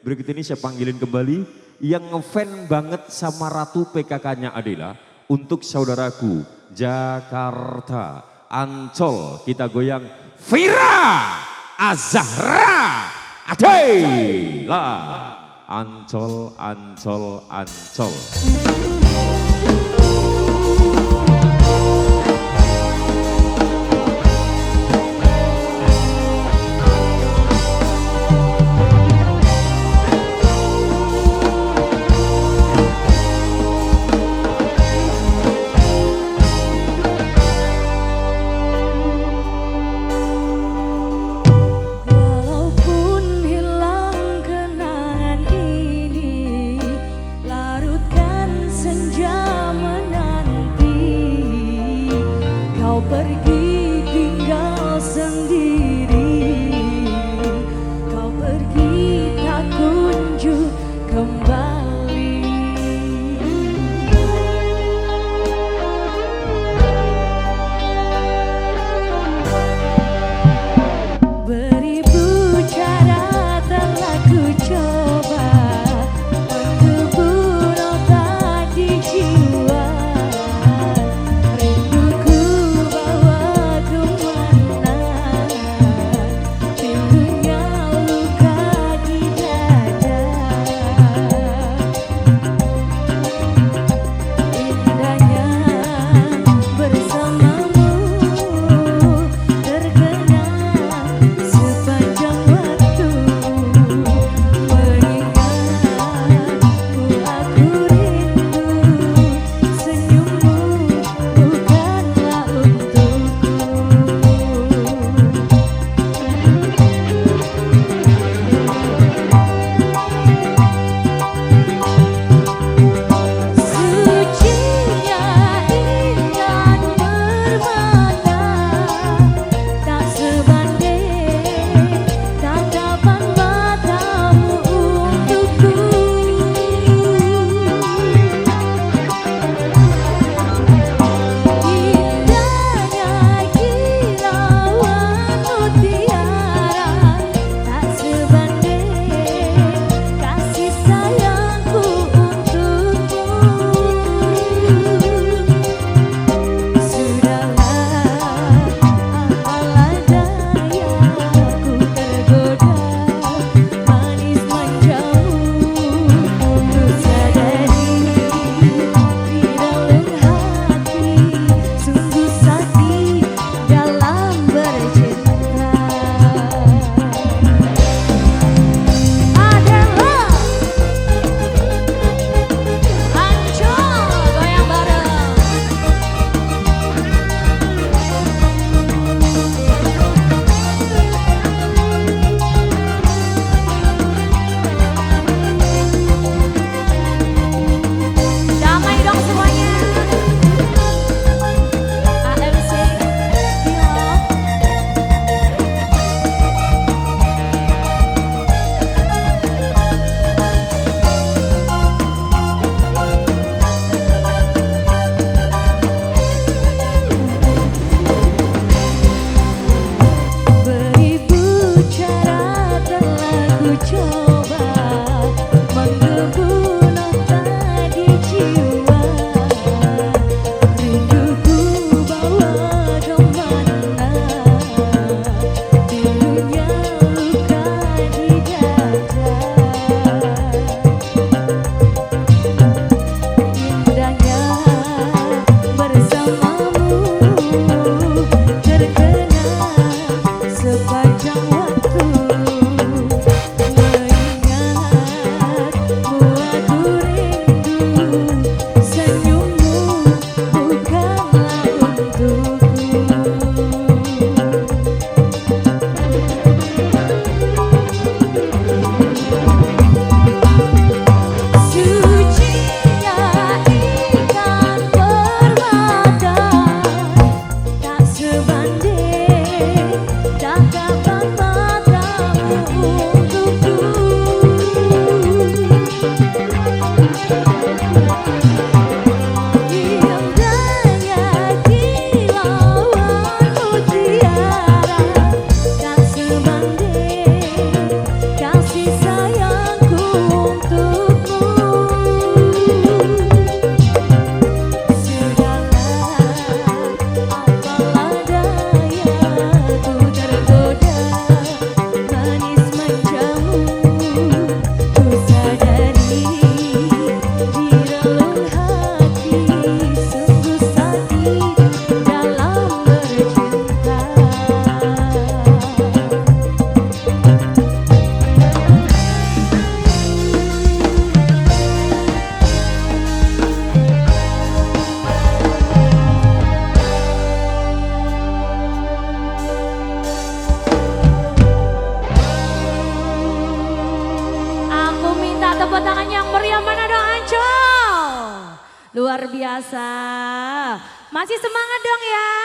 Berikut ini saya panggilin kembali yang ngefan banget sama Ratu PKK-nya Adela untuk saudaraku Jakarta. Ancol kita goyang Vira Azahra. Adela Ancol Ancol Ancol tepuk tangan yang meriah mana dong Ancol. Luar biasa. Masih semangat dong ya.